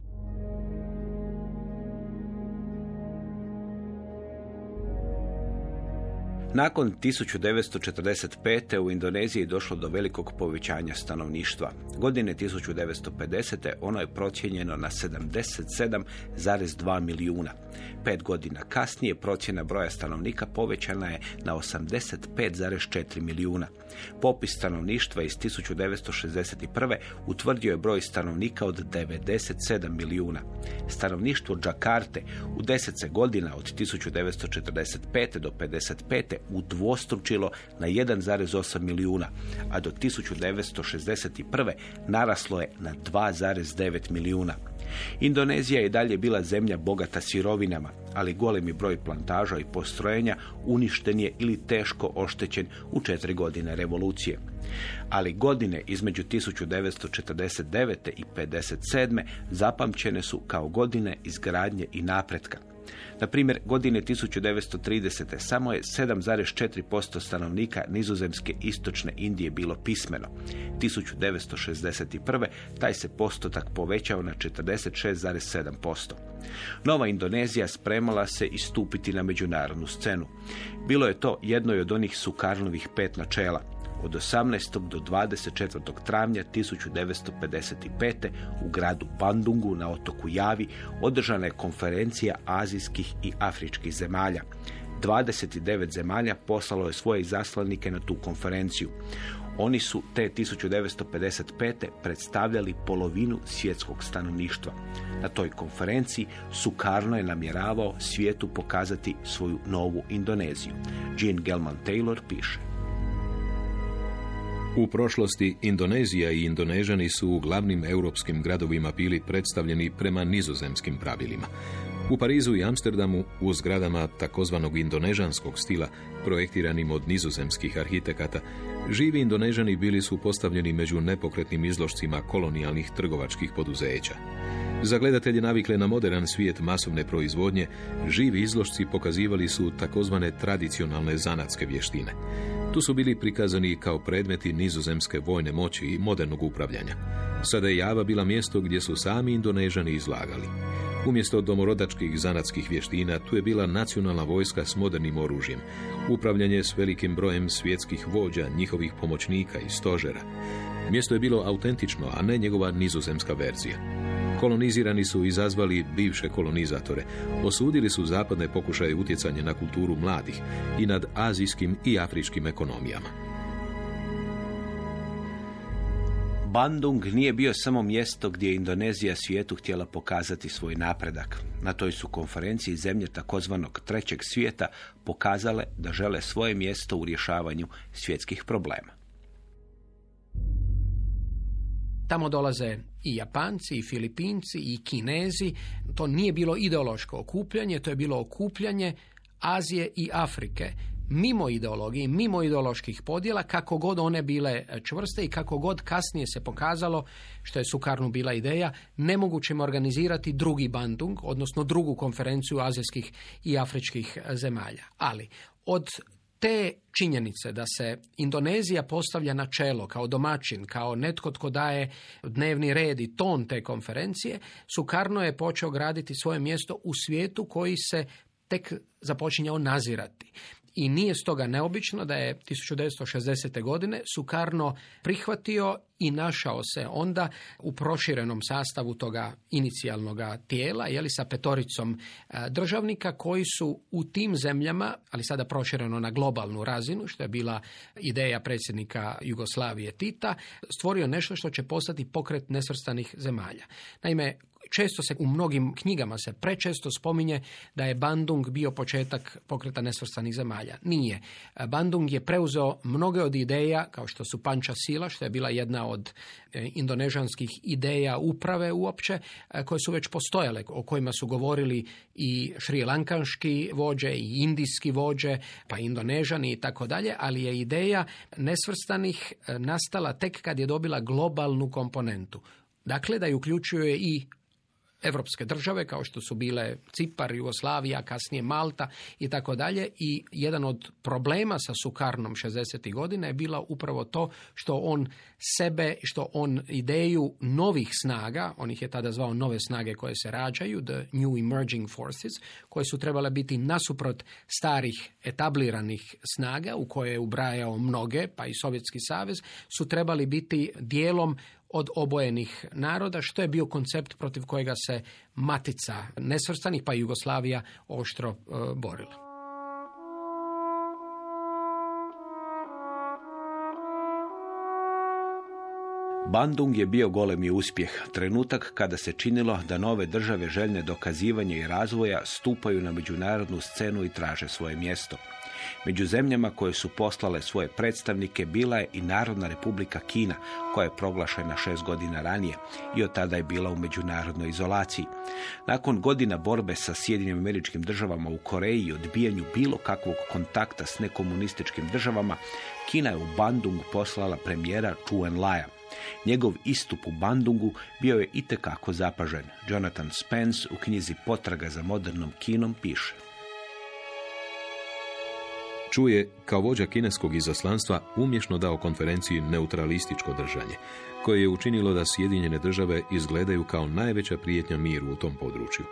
Nakon 1945. u Indoneziji došlo do velikog povećanja stanovništva. Godine 1950. ono je procijenjeno na 77,2 milijuna. Pet godina kasnije procjena broja stanovnika povećana je na 85,4 milijuna. Popis stanovništva iz 1961. utvrdio je broj stanovnika od 97 milijuna. Stanovništvo Džakarte u 10 godina od 1945. do 55 udvostručilo na 1,8 milijuna, a do 1961. naraslo je na 2,9 milijuna. Indonezija je dalje bila zemlja bogata sirovinama, ali golemi broj plantaža i postrojenja uništen je ili teško oštećen u četiri godine revolucije. Ali godine između 1949. i 57. zapamćene su kao godine izgradnje i napretka. Na primjer, godine 1930. samo je 7,4% stanovnika nizozemske istočne Indije bilo pismeno. 1961. taj se postotak povećao na 46,7%. Nova Indonezija spremala se istupiti na međunarodnu scenu. Bilo je to jedno od onih Sukarnovih pet načela – od 18. do 24. travnja 1955. u gradu Bandungu na otoku Javi održana je konferencija azijskih i afričkih zemalja. 29 zemalja poslalo je svoje zaslanike na tu konferenciju. Oni su te 1955. predstavljali polovinu svjetskog stanovništva. Na toj konferenciji Sukarno je namjeravao svijetu pokazati svoju novu Indoneziju. Jean Gelman Taylor piše. U prošlosti Indonezija i Indonežani su u glavnim europskim gradovima bili predstavljeni prema nizozemskim pravilima. U Parizu i Amsterdamu u zgradama takozvanog indonežanskog stila, projektiranim od nizozemskih arhitekata, živi indonežani bili su postavljeni među nepokretnim izložcima kolonijalnih trgovačkih poduzeća. Za gledatelje navikle na modern svijet masovne proizvodnje, živi izložci pokazivali su takozvane tradicionalne zanatske vještine. Tu su bili prikazani kao predmeti nizozemske vojne moći i modernog upravljanja. Sada je Java bila mjesto gdje su sami Indonežani izlagali. Umjesto domorodačkih zanatskih vještina, tu je bila nacionalna vojska s modernim oružjem, upravljanje s velikim brojem svjetskih vođa, njihovih pomoćnika i stožera. Mjesto je bilo autentično, a ne njegova nizozemska verzija. Kolonizirani su izazvali bivše kolonizatore, osudili su zapadne pokušaje utjecanja na kulturu mladih i nad azijskim i afričkim ekonomijama. Bandung nije bio samo mjesto gdje je Indonezija svijetu htjela pokazati svoj napredak. Na toj su konferenciji zemlje takozvanog trećeg svijeta pokazale da žele svoje mjesto u rješavanju svjetskih problema. Tamo dolaze i Japanci, i Filipinci, i Kinezi. To nije bilo ideološko okupljanje, to je bilo okupljanje Azije i Afrike mimo ideologije, mimo ideoloških podjela, kako god one bile čvrste i kako god kasnije se pokazalo, što je Sukarnu bila ideja, nemogućim organizirati drugi Bandung, odnosno drugu konferenciju azijskih i afričkih zemalja. Ali od te činjenice da se Indonezija postavlja na čelo kao domaćin, kao netko tko daje dnevni red i ton te konferencije, Sukarno je počeo graditi svoje mjesto u svijetu koji se tek započinjao nazirati. I nije stoga neobično da je 1960. godine Sukarno prihvatio i našao se onda u proširenom sastavu toga inicijalnog tijela, jeli sa petoricom e, državnika koji su u tim zemljama, ali sada prošireno na globalnu razinu, što je bila ideja predsjednika Jugoslavije Tita, stvorio nešto što će postati pokret nesvrstanih zemalja. Naime, često se u mnogim knjigama se prečesto spominje da je Bandung bio početak pokreta nesvrstanih zemalja. Nije. Bandung je preuzeo mnoge od ideja, kao što su Panča Sila, što je bila jedna od e, indonežanskih ideja uprave uopće, e, koje su već postojale, o kojima su govorili i šrilankanški vođe, i indijski vođe, pa indonežani i tako dalje, ali je ideja nesvrstanih e, nastala tek kad je dobila globalnu komponentu. Dakle, da ju uključuje i evropske države kao što su bile Cipar, Jugoslavija, kasnije Malta i tako dalje i jedan od problema sa Sukarnom 60. godina je bila upravo to što on sebe, što on ideju novih snaga, on ih je tada zvao nove snage koje se rađaju, the new emerging forces, koje su trebale biti nasuprot starih etabliranih snaga u koje je ubrajao mnoge, pa i Sovjetski savez, su trebali biti dijelom od obojenih naroda, što je bio koncept protiv kojega se matica nesvrstanih, pa Jugoslavija oštro e, borila. Bandung je bio golemi uspjeh, trenutak kada se činilo da nove države željne dokazivanja i razvoja stupaju na međunarodnu scenu i traže svoje mjesto. Među zemljama koje su poslale svoje predstavnike bila je i Narodna republika Kina, koja je proglašena šest godina ranije i od tada je bila u međunarodnoj izolaciji. Nakon godina borbe sa Sjedinim američkim državama u Koreji i odbijanju bilo kakvog kontakta s nekomunističkim državama, Kina je u Bandung poslala premijera Chu Enlaja. Njegov istup u Bandungu bio je itekako zapažen. Jonathan Spence u knjizi Potraga za modernom kinom piše čuje kao vođa kineskog izaslanstva umješno dao konferenciji neutralističko držanje, koje je učinilo da Sjedinjene države izgledaju kao najveća prijetnja miru u tom području.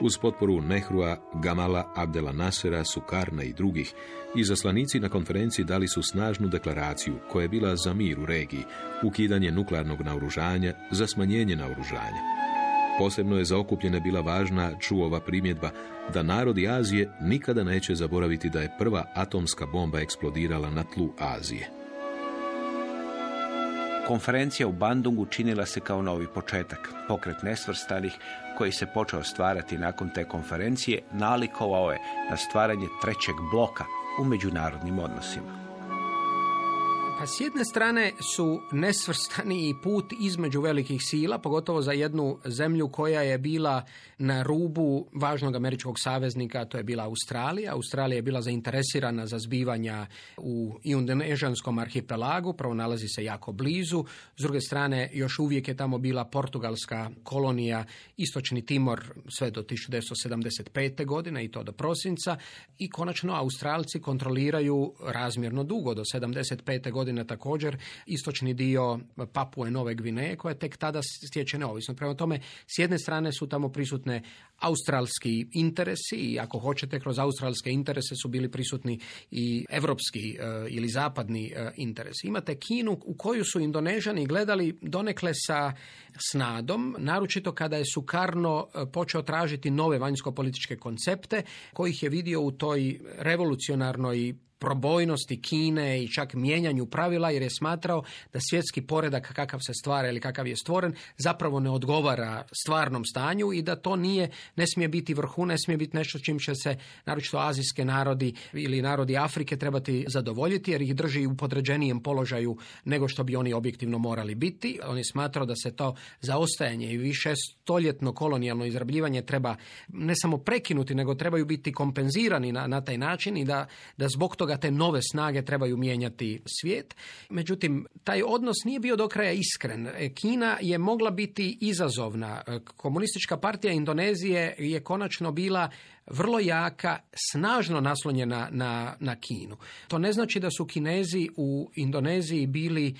Uz potporu Nehrua, Gamala, Abdela Nasera, Sukarna i drugih, izaslanici na konferenciji dali su snažnu deklaraciju koja je bila za mir u regiji, ukidanje nuklearnog naoružanja, za smanjenje naoružanja. Posebno je za okupljene bila važna čuova primjedba da narodi Azije nikada neće zaboraviti da je prva atomska bomba eksplodirala na tlu Azije. Konferencija u Bandungu činila se kao novi početak. Pokret nesvrstanih koji se počeo stvarati nakon te konferencije nalikovao je na stvaranje trećeg bloka u međunarodnim odnosima. Pa s jedne strane su nesvrstani put između velikih sila, pogotovo za jednu zemlju koja je bila na rubu važnog američkog saveznika, to je bila Australija. Australija je bila zainteresirana za zbivanja u indonežanskom arhipelagu, prvo nalazi se jako blizu, s druge strane još uvijek je tamo bila portugalska kolonija Istočni Timor sve do 1975. godine i to do prosinca i konačno Australci kontroliraju razmjerno dugo do 75. godine također istočni dio Papue Nove Gvineje koja tek tada stječe neovisno. Prema tome, s jedne strane su tamo prisutne australski interesi i ako hoćete kroz australske interese su bili prisutni i evropski e, ili zapadni e, interesi. Imate Kinu u koju su Indonežani gledali donekle sa snadom, naročito kada je Sukarno e, počeo tražiti nove vanjsko-političke koncepte, kojih je vidio u toj revolucionarnoj probojnosti Kine i čak mijenjanju pravila jer je smatrao da svjetski poredak kakav se stvara ili kakav je stvoren zapravo ne odgovara stvarnom stanju i da to nije, ne smije biti vrhu, ne smije biti nešto čim će se naročito azijske narodi ili narodi Afrike trebati zadovoljiti jer ih drži u podređenijem položaju nego što bi oni objektivno morali biti. On je smatrao da se to zaostajanje i više stoljetno kolonijalno izrabljivanje treba ne samo prekinuti nego trebaju biti kompenzirani na, na taj način i da, da zbog toga te nove snage trebaju mijenjati svijet. Međutim, taj odnos nije bio do kraja iskren. E, Kina je mogla biti izazovna. E, Komunistička partija Indonezije je konačno bila vrlo jaka, snažno naslonjena na, na Kinu. To ne znači da su Kinezi u Indoneziji bili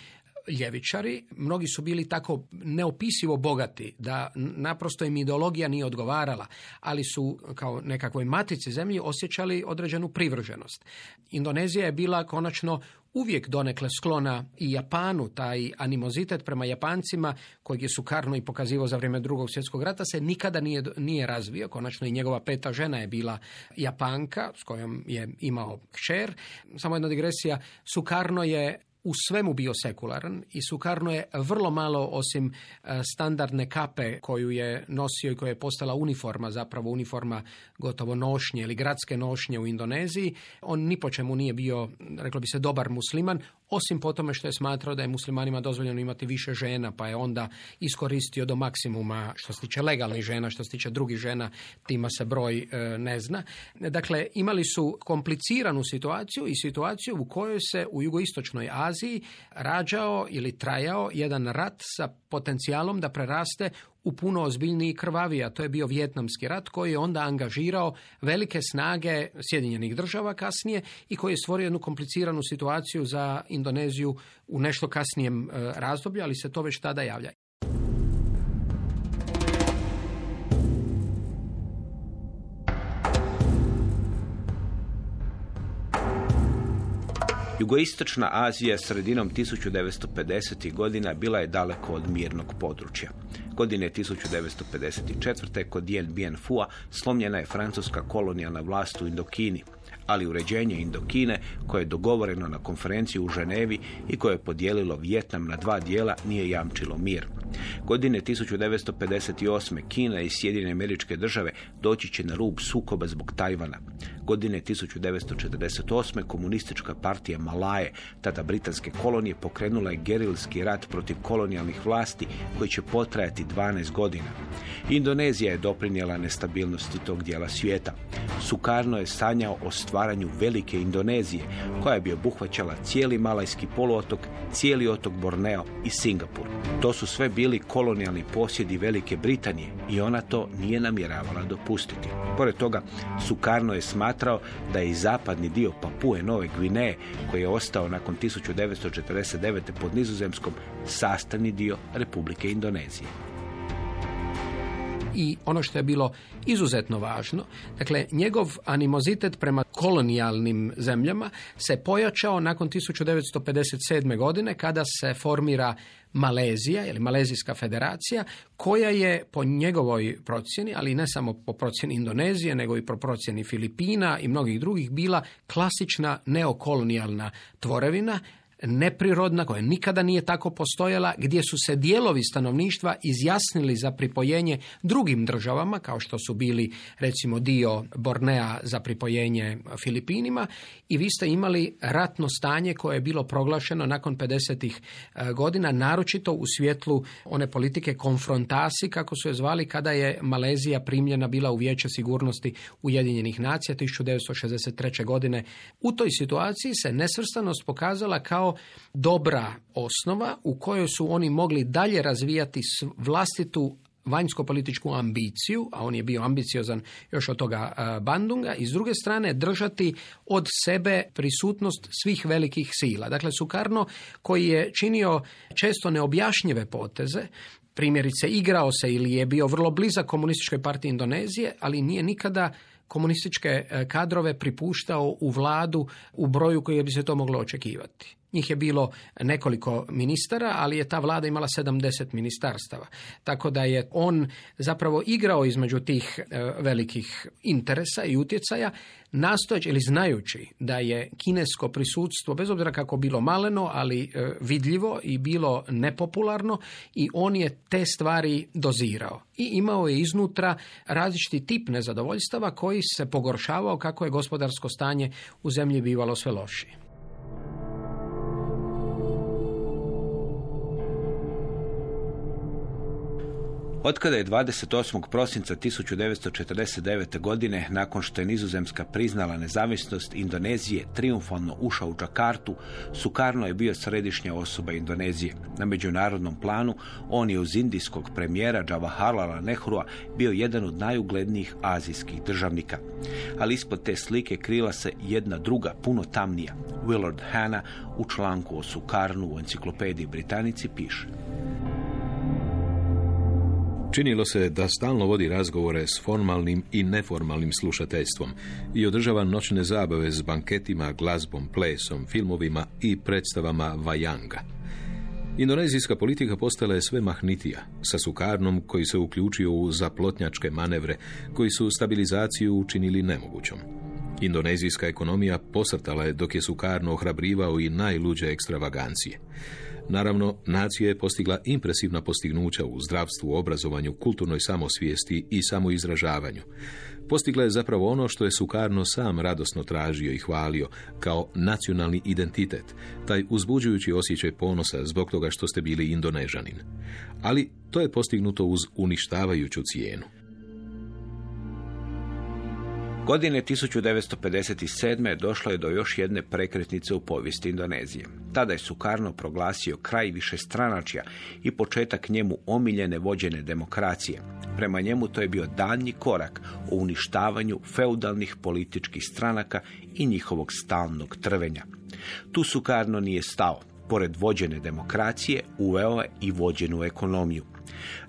ljevičari, mnogi su bili tako neopisivo bogati da naprosto im ideologija nije odgovarala, ali su kao nekakvoj matici zemlji osjećali određenu privrženost. Indonezija je bila konačno uvijek donekle sklona i Japanu, taj animozitet prema Japancima, kojeg je Sukarno i pokazivao za vrijeme drugog svjetskog rata, se nikada nije, nije razvio. Konačno i njegova peta žena je bila Japanka, s kojom je imao kćer. Samo jedna digresija, Sukarno je u svemu bio sekularan i Sukarno je vrlo malo osim e, standardne kape koju je nosio i koja je postala uniforma, zapravo uniforma gotovo nošnje ili gradske nošnje u Indoneziji. On ni po čemu nije bio, reklo bi se, dobar musliman, osim po tome što je smatrao da je muslimanima dozvoljeno imati više žena, pa je onda iskoristio do maksimuma što se tiče legalnih žena, što se tiče drugih žena, tima se broj e, ne zna. Dakle, imali su kompliciranu situaciju i situaciju u kojoj se u jugoistočnoj Aziji rađao ili trajao jedan rat sa potencijalom da preraste u puno ozbiljniji krvavi, a to je bio Vjetnamski rat koji je onda angažirao velike snage Sjedinjenih država kasnije i koji je stvorio jednu kompliciranu situaciju za Indoneziju u nešto kasnijem e, razdoblju, ali se to već tada javlja. Jugoistočna Azija sredinom 1950. godina bila je daleko od mirnog područja. Godine 1954. kod Dien Bien Phu slomljena je francuska kolonijalna vlast u Indokini ali uređenje Indokine koje je dogovoreno na konferenciji u Ženevi i koje je podijelilo Vjetnam na dva dijela nije jamčilo mir. Godine 1958. Kina i Sjedine američke države doći će na rub sukoba zbog Tajvana. Godine 1948. komunistička partija Malaje, tada britanske kolonije, pokrenula je gerilski rat protiv kolonijalnih vlasti koji će potrajati 12 godina. Indonezija je doprinijela nestabilnosti tog dijela svijeta. Sukarno je sanjao o stvaranju velike Indonezije, koja bi obuhvaćala cijeli Malajski poluotok, cijeli otok Borneo i Singapur. To su sve bili kolonijalni posjedi Velike Britanije i ona to nije namjeravala dopustiti. Pored toga, Sukarno je smatrao da je i zapadni dio Papue Nove Gvineje, koji je ostao nakon 1949. pod nizozemskom, sastavni dio Republike Indonezije i ono što je bilo izuzetno važno, dakle njegov animozitet prema kolonijalnim zemljama se pojačao nakon 1957. godine kada se formira Malezija ili Malezijska federacija koja je po njegovoj procjeni, ali ne samo po procjeni Indonezije, nego i po procjeni Filipina i mnogih drugih bila klasična neokolonijalna tvorevina neprirodna, koja nikada nije tako postojala, gdje su se dijelovi stanovništva izjasnili za pripojenje drugim državama, kao što su bili recimo dio Bornea za pripojenje Filipinima i vi ste imali ratno stanje koje je bilo proglašeno nakon 50. e, godina, naročito u svjetlu one politike konfrontasi, kako su je zvali, kada je Malezija primljena bila u Vijeće sigurnosti Ujedinjenih nacija 1963. godine. U toj situaciji se nesvrstanost pokazala kao dobra osnova u kojoj su oni mogli dalje razvijati vlastitu vanjsko-političku ambiciju, a on je bio ambiciozan još od toga Bandunga, i s druge strane držati od sebe prisutnost svih velikih sila. Dakle, Sukarno koji je činio često neobjašnjive poteze, primjerice igrao se ili je bio vrlo blizak komunističkoj partiji Indonezije, ali nije nikada komunističke e, kadrove pripuštao u vladu u broju koji bi se to moglo očekivati. Njih je bilo nekoliko ministara, ali je ta vlada imala 70 ministarstava. Tako da je on zapravo igrao između tih e, velikih interesa i utjecaja, nastojeći ili znajući da je kinesko prisutstvo, bez obzira kako bilo maleno, ali e, vidljivo i bilo nepopularno i on je te stvari dozirao. I imao je iznutra različiti tip nezadovoljstava koji se pogoršavao kako je gospodarsko stanje u zemlji bivalo sve lošije. Otkada je 28. prosinca 1949. godine, nakon što je Nizozemska priznala nezavisnost Indonezije, triumfalno ušao u Džakartu, Sukarno je bio središnja osoba Indonezije. Na međunarodnom planu on je uz indijskog premijera Jawaharlala Nehrua bio jedan od najuglednijih azijskih državnika. Ali ispod te slike krila se jedna druga, puno tamnija. Willard Hanna u članku o Sukarnu u enciklopediji Britanici piše. Činilo se da stalno vodi razgovore s formalnim i neformalnim slušateljstvom i održava noćne zabave s banketima, glazbom, plesom, filmovima i predstavama Vajanga. Indonezijska politika postala je sve mahnitija, sa Sukarnom koji se uključio u zaplotnjačke manevre koji su stabilizaciju učinili nemogućom. Indonezijska ekonomija posrtala je dok je Sukarno ohrabrivao i najluđe ekstravagancije. Naravno, nacija je postigla impresivna postignuća u zdravstvu, obrazovanju, kulturnoj samosvijesti i samoizražavanju. Postigla je zapravo ono što je Sukarno sam radosno tražio i hvalio kao nacionalni identitet, taj uzbuđujući osjećaj ponosa zbog toga što ste bili indonežanin. Ali to je postignuto uz uništavajuću cijenu. Godine 1957. došlo je do još jedne prekretnice u povijesti Indonezije. Tada je Sukarno proglasio kraj višestranačja i početak njemu omiljene vođene demokracije. Prema njemu to je bio daljnji korak u uništavanju feudalnih političkih stranaka i njihovog stalnog trvenja. Tu Sukarno nije stao. Pored vođene demokracije uveo je i vođenu ekonomiju.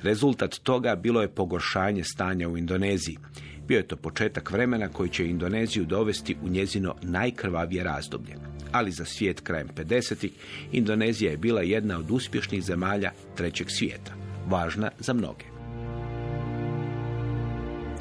Rezultat toga bilo je pogoršanje stanja u Indoneziji. Bio je to početak vremena koji će Indoneziju dovesti u njezino najkrvavije razdoblje. Ali za svijet krajem 50. Indonezija je bila jedna od uspješnih zemalja trećeg svijeta. Važna za mnoge.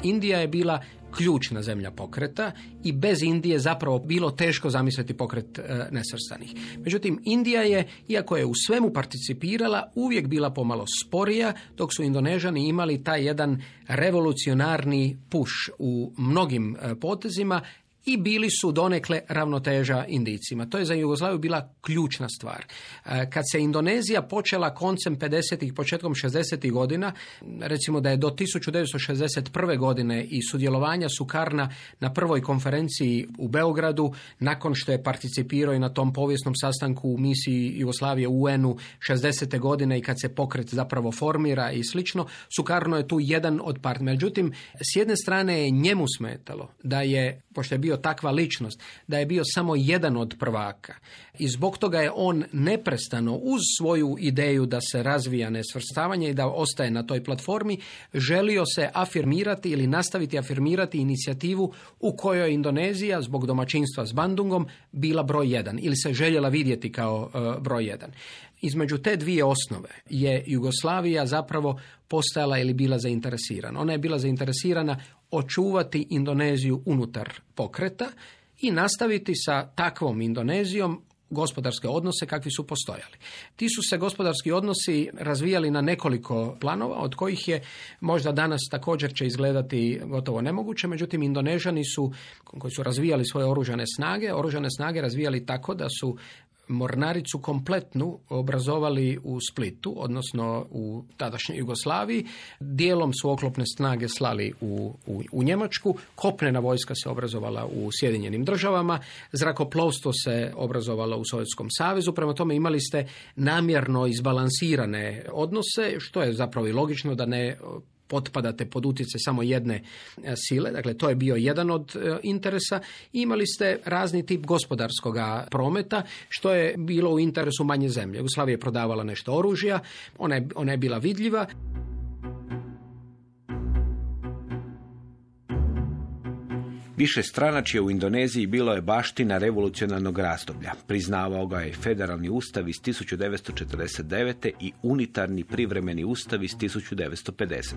Indija je bila ključna zemlja pokreta i bez Indije zapravo bilo teško zamisliti pokret e, nesvrstanih. Međutim, Indija je, iako je u svemu participirala, uvijek bila pomalo sporija, dok su Indonežani imali taj jedan revolucionarni puš u mnogim e, potezima i bili su donekle ravnoteža Indijcima. To je za Jugoslaviju bila ključna stvar. E, Kad se Indonezija počela koncem 50-ih, početkom 60-ih godina, recimo da je do 1961. godine i sudjelovanja Sukarna na prvoj konferenciji u Beogradu, nakon što je participirao i na tom povijesnom sastanku u misiji Jugoslavije UN-u 60. godine i kad se pokret zapravo formira i slično, Sukarno je tu jedan od part. Međutim, s jedne strane je njemu smetalo da je, pošto je bio takva ličnost, da je bio samo jedan od prvaka. I zbog toga je on neprestano uz svoju ideju da se razvija nesvrstavanje i da ostaje na toj platformi, želio se afirmirati ili nastaviti afirmirati inicijativu u kojoj Indonezija zbog domaćinstva s Bandungom bila broj jedan ili se željela vidjeti kao e, broj jedan. Između te dvije osnove je Jugoslavija zapravo postajala ili bila zainteresirana. Ona je bila zainteresirana očuvati Indoneziju unutar pokreta i nastaviti sa takvom Indonezijom gospodarske odnose kakvi su postojali. Ti su se gospodarski odnosi razvijali na nekoliko planova, od kojih je možda danas također će izgledati gotovo nemoguće, međutim Indonežani su, koji su razvijali svoje oružane snage, oružane snage razvijali tako da su mornaricu kompletnu obrazovali u Splitu, odnosno u tadašnjoj Jugoslaviji. Dijelom su oklopne snage slali u, u, u Njemačku, kopnena vojska se obrazovala u Sjedinjenim državama, zrakoplovstvo se obrazovalo u Sovjetskom savezu, prema tome imali ste namjerno izbalansirane odnose, što je zapravo i logično da ne potpadate pod utjecaj samo jedne e, sile, dakle to je bio jedan od e, interesa. Imali ste razni tip gospodarskog prometa, što je bilo u interesu manje zemlje. Jugoslavija je prodavala nešto oružja, ona je, ona je bila vidljiva. Više stranačije u Indoneziji bilo je baština revolucionarnog razdoblja. Priznavao ga je federalni ustav iz 1949. i unitarni privremeni ustav iz 1950.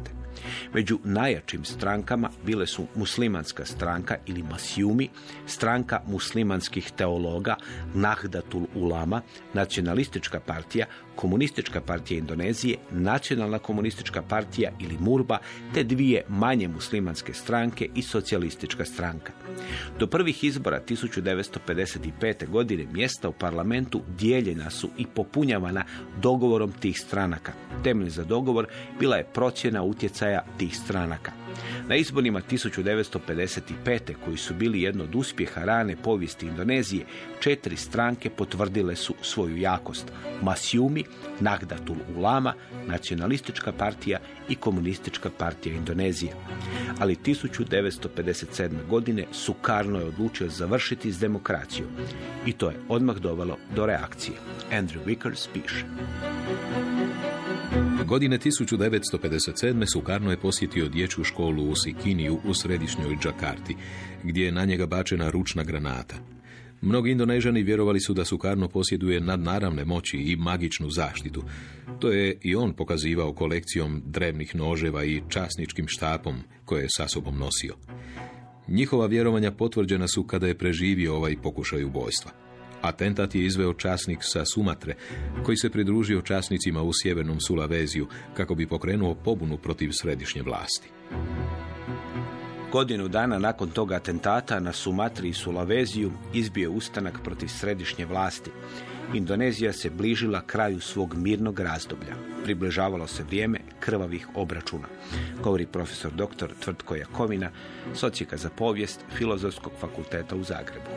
Među najjačim strankama bile su muslimanska stranka ili Masjumi, stranka muslimanskih teologa Nahdlatul Ulama, nacionalistička partija, komunistička partija Indonezije, nacionalna komunistička partija ili Murba, te dvije manje muslimanske stranke i socijalistička stranka. Do prvih izbora 1955. godine mjesta u parlamentu dijeljena su i popunjavana dogovorom tih stranaka. Temelj za dogovor bila je procjena utjecaja tih stranaka. Na izborima 1955. koji su bili jedno od uspjeha rane povijesti Indonezije, četiri stranke potvrdile su svoju jakost. Masjumi, Nagdatul Ulama, Nacionalistička partija i Komunistička partija Indonezije. Ali 1957. godine Sukarno je odlučio završiti s demokracijom i to je odmah dovelo do reakcije. Andrew Vickers piše. Godine 1957. Sukarno je posjetio dječju školu u Sikiniju u središnjoj Džakarti, gdje je na njega bačena ručna granata. Mnogi indonežani vjerovali su da Sukarno posjeduje nadnaravne moći i magičnu zaštitu. To je i on pokazivao kolekcijom drevnih noževa i časničkim štapom koje je sa sobom nosio. Njihova vjerovanja potvrđena su kada je preživio ovaj pokušaj ubojstva. Atentat je izveo časnik sa Sumatre, koji se pridružio časnicima u sjevernom Sulaveziju kako bi pokrenuo pobunu protiv središnje vlasti. Godinu dana nakon toga atentata na Sumatri i Sulaveziju izbio ustanak protiv središnje vlasti. Indonezija se bližila kraju svog mirnog razdoblja. Približavalo se vrijeme krvavih obračuna, govori profesor dr. Tvrtko Jakovina, socijeka za povijest Filozofskog fakulteta u Zagrebu.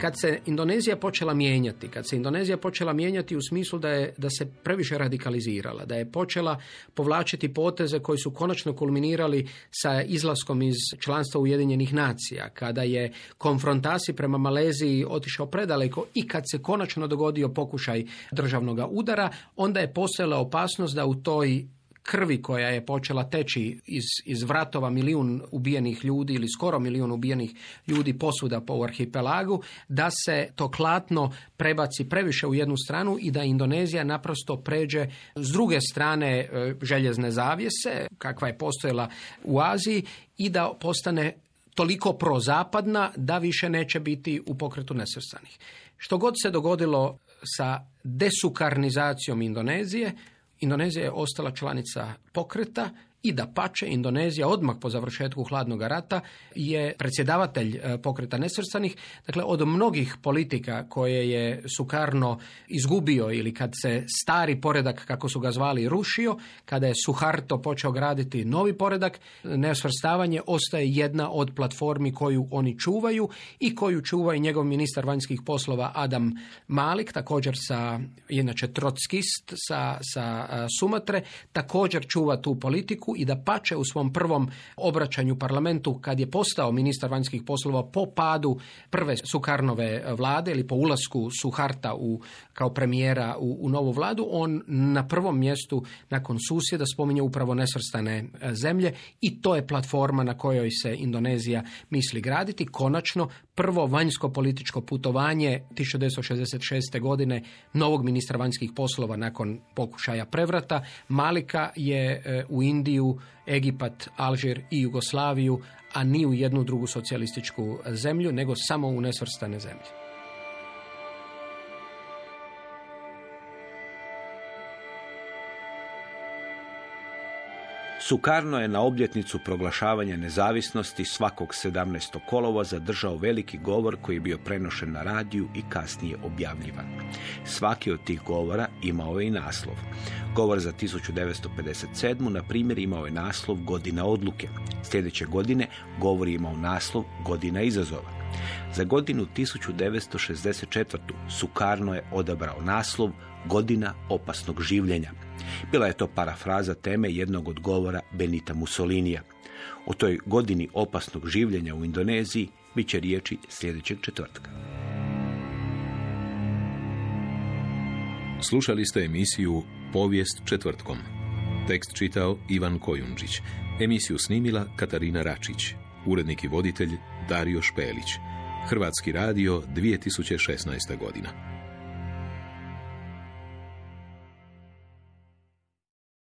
Kad se Indonezija počela mijenjati, kad se Indonezija počela mijenjati u smislu da, je, da se previše radikalizirala, da je počela povlačiti poteze koji su konačno kulminirali sa izlaskom iz članstva Ujedinjenih nacija, kada je konfrontaciji prema Maleziji otišao predaleko i kad se konačno dogodio pokušaj državnog udara, onda je postojala opasnost da u toj krvi koja je počela teći iz, iz vratova milijun ubijenih ljudi ili skoro milijun ubijenih ljudi posuda po arhipelagu, da se to klatno prebaci previše u jednu stranu i da Indonezija naprosto pređe s druge strane e, željezne zavjese, kakva je postojala u Aziji, i da postane toliko prozapadna da više neće biti u pokretu nesvrstanih. Što god se dogodilo sa desukarnizacijom Indonezije, Indonezija je ostala članica pokreta i da pače Indonezija odmah po završetku hladnog rata je predsjedavatelj e, pokreta nesvrstanih. Dakle, od mnogih politika koje je Sukarno izgubio ili kad se stari poredak, kako su ga zvali, rušio, kada je Suharto počeo graditi novi poredak, nesvrstavanje ostaje jedna od platformi koju oni čuvaju i koju čuva i njegov ministar vanjskih poslova Adam Malik, također sa, inače trockist sa, sa e, Sumatre, također čuva tu politiku i da pače u svom prvom obraćanju parlamentu kad je postao ministar vanjskih poslova po padu prve Sukarnove vlade ili po ulasku Suharta u, kao premijera u, u novu vladu, on na prvom mjestu nakon susjeda spominje upravo nesvrstane e, zemlje i to je platforma na kojoj se Indonezija misli graditi. Konačno, prvo vanjsko političko putovanje 1966. godine novog ministra vanjskih poslova nakon pokušaja prevrata Malika je e, u Indiju Egipat, Alžir i Jugoslaviju, a ni u jednu drugu socijalističku zemlju, nego samo u nesvrstane zemlje. Sukarno je na obljetnicu proglašavanja nezavisnosti svakog 17. kolova zadržao veliki govor koji je bio prenošen na radiju i kasnije objavljivan. Svaki od tih govora imao je i naslov. Govor za 1957. na primjer imao je naslov Godina odluke. Sljedeće godine govor je imao naslov Godina izazova. Za godinu 1964. Sukarno je odabrao naslov Godina opasnog življenja. Bila je to parafraza teme jednog od govora Benita Mussolinija. O toj godini opasnog življenja u Indoneziji bit će riječi sljedećeg četvrtka. Slušali ste emisiju Povijest četvrtkom. Tekst čitao Ivan Kojundžić. Emisiju snimila Katarina Račić. Urednik i voditelj Dario Špelić. Hrvatski radio 2016. godina.